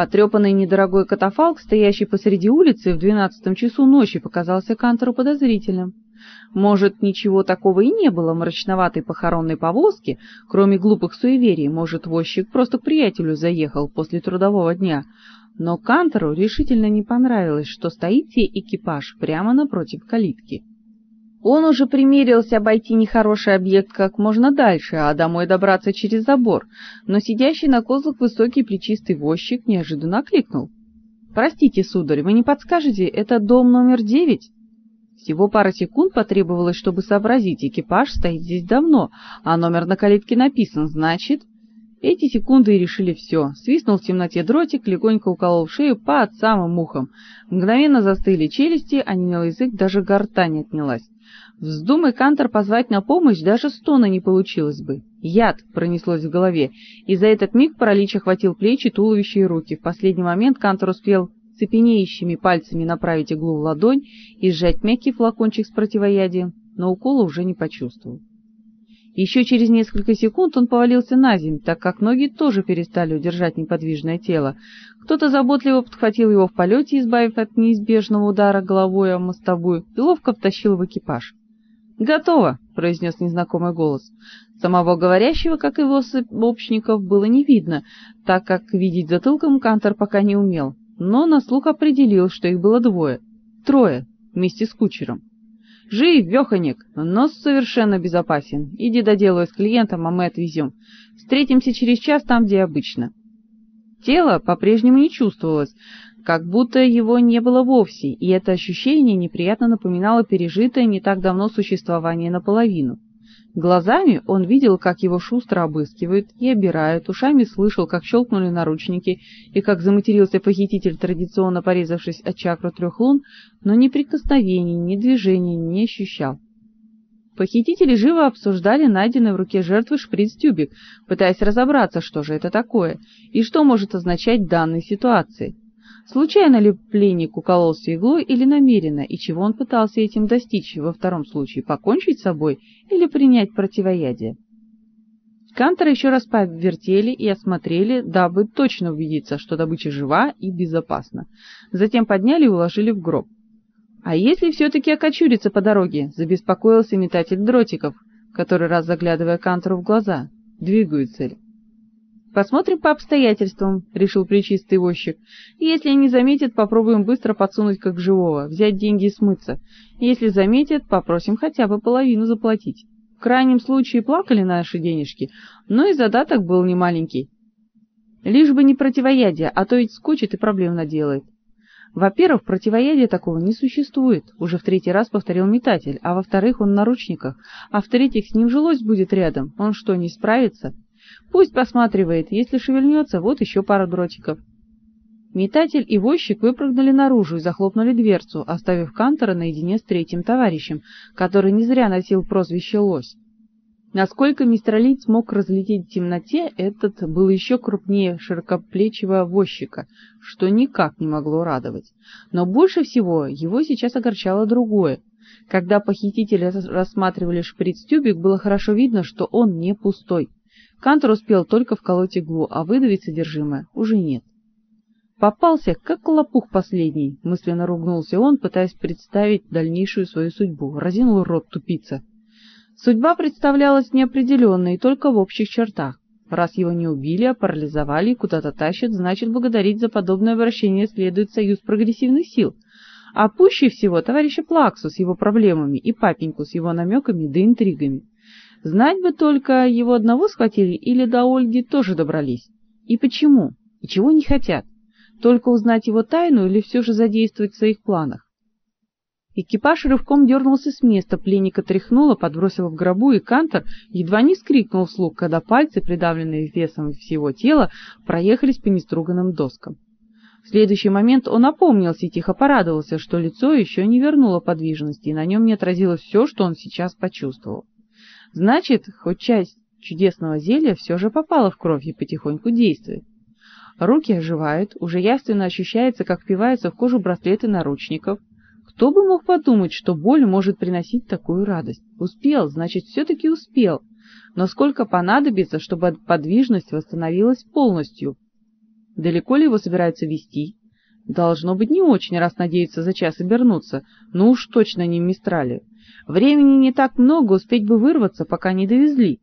Потрепанный недорогой катафалк, стоящий посреди улицы в двенадцатом часу ночи, показался Кантору подозрительным. Может, ничего такого и не было в мрачноватой похоронной повозке, кроме глупых суеверий, может, возчик просто к приятелю заехал после трудового дня. Но Кантору решительно не понравилось, что стоит сей экипаж прямо напротив калитки. Он уже примерился обойти нехороший объект как можно дальше, а домой добраться через забор, но сидящий на козлах высокий плечистый возчик неожиданно окликнул. «Простите, сударь, вы не подскажете, это дом номер девять?» Всего пара секунд потребовалось, чтобы сообразить, экипаж стоит здесь давно, а номер на калитке написан, значит... Эти секунды и решили все. Свистнул в темноте дротик, легонько уколол шею под самым ухом. Мгновенно застыли челюсти, а немел язык, даже гортань отнялась. Вздумай Кантор позвать на помощь, даже стона не получилось бы. Яд пронеслось в голове, и за этот миг паралич охватил плечи, туловище и руки. В последний момент Кантор успел цепенеющими пальцами направить иглу в ладонь и сжать мягкий флакончик с противоядием, но укола уже не почувствовал. Еще через несколько секунд он повалился на землю, так как ноги тоже перестали удержать неподвижное тело. Кто-то заботливо подхватил его в полете, избавив от неизбежного удара головой о мостовую, и ловко втащил в экипаж. «Готово!» — произнес незнакомый голос. Самого говорящего, как и его сообщников, было не видно, так как видеть затылком Кантор пока не умел, но на слух определил, что их было двое, трое, вместе с кучером. «Жив, Веханик, но совершенно безопасен. Иди доделай с клиентом, а мы отвезем. Встретимся через час там, где обычно». Тело по-прежнему не чувствовалось, как будто его не было вовсе, и это ощущение неприятно напоминало пережитое не так давно существование наполовину. Глазами он видел, как его шустро обыскивают и обирают, ушами слышал, как щелкнули наручники и как заматерился похититель, традиционно порезавшись от чакры трех лун, но ни прикосновений, ни движений не ощущал. Похитители живо обсуждали найденный в руке жертвы шприц-тюбик, пытаясь разобраться, что же это такое и что может означать в данной ситуации. Случайно ли пленник укололся иглой или намеренно, и чего он пытался этим достичь во втором случае, покончить с собой или принять противоядие? Кантера еще раз повертели и осмотрели, дабы точно убедиться, что добыча жива и безопасна. Затем подняли и уложили в гроб. А если все-таки окочуриться по дороге, забеспокоился метатель дротиков, который раз заглядывая Кантору в глаза, двигаются ли. Посмотрим по обстоятельствам, решил причистый возчик. Если не заметят, попробуем быстро подсунуть как живого, взять деньги и смыться. Если заметят, попросим хотя бы половину заплатить. В крайнем случае плакали наши денежки, но и задаток был немаленький. Лишь бы не противоядие, а то ведь скучит и проблем наделает. Во-первых, противоядия такого не существует, уже в третий раз повторил метатель, а во-вторых, он в наручниках, а в-третьих, с ним жилось будет рядом. Он что, не справится? Пусть посматривает, если шевельнется, вот еще пара дротиков. Метатель и возчик выпрыгнули наружу и захлопнули дверцу, оставив Кантора наедине с третьим товарищем, который не зря носил прозвище Лось. Насколько мистралит смог разглядеть в темноте, этот был еще крупнее широкоплечего возчика, что никак не могло радовать. Но больше всего его сейчас огорчало другое. Когда похитители рассматривали шприц-тюбик, было хорошо видно, что он не пустой. Кантор успел только вколоть иглу, а выдавить содержимое уже нет. Попался, как лопух последний, мысленно ругнулся он, пытаясь представить дальнейшую свою судьбу. Разинул рот тупица. Судьба представлялась неопределенной только в общих чертах. Раз его не убили, а парализовали и куда-то тащат, значит, благодарить за подобное обращение следует Союз прогрессивных сил. А пуще всего товарища Плаксу с его проблемами и папеньку с его намеками да интригами. Знать бы только, его одного схватили или до Ольги тоже добрались. И почему? И чего не хотят? Только узнать его тайну или все же задействовать в своих планах? Экипаж рывком дернулся с места, пленника тряхнуло, подбросило в гробу, и Кантор едва не скрикнул вслух, когда пальцы, придавленные весом всего тела, проехались по неструганным доскам. В следующий момент он опомнился и тихо порадовался, что лицо еще не вернуло подвижности, и на нем не отразилось все, что он сейчас почувствовал. Значит, хоть часть чудесного зелья все же попала в кровь и потихоньку действует. Руки оживают, уже явственно ощущается, как впиваются в кожу браслеты наручников. Кто бы мог подумать, что боль может приносить такую радость? Успел, значит, все-таки успел. Но сколько понадобится, чтобы подвижность восстановилась полностью? Далеко ли его собираются везти? Должно быть не очень, раз надеются за час обернуться, но уж точно не в Мистрале. Времени не так много, успеть бы вырваться, пока не довезли.